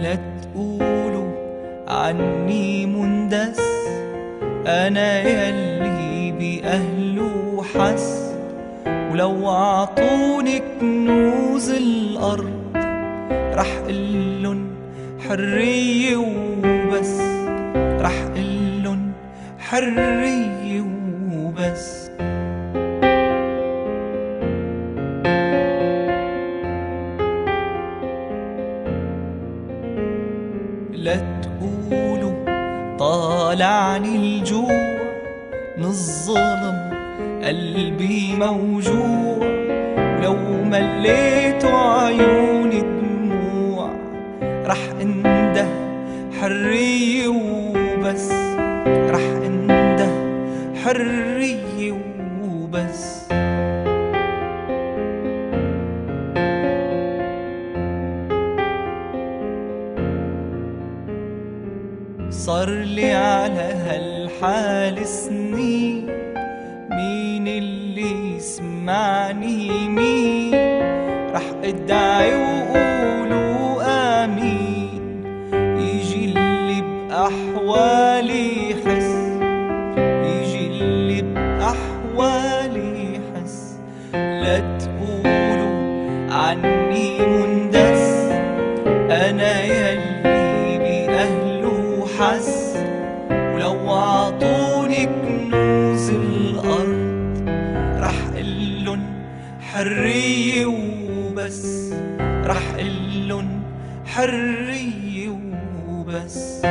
لا تقولوا عني مندس أنا يلي بأهله حس ولو عطوني كنوز الأرض رح قلن حرية وبس. رح قلن حرية وبس. لا تقولوا طالعني الجوع من الظلم قلبي موجوع. ولو مليتوا عيوني دموع رح انده حرية وبس. رح انده حرية وبس صار لي على هالحال سنين مين اللي يسمعني؟ مين؟ رح أدعي وقولوا آمين. يجي اللي بأحوالي يحس. يجي اللي بأحوالي يحس. لا تقولوا عني مندس. باهله حس ولو عطوني كنوز الأرض رح قلن حرية وبس رح قلن حرية وبس.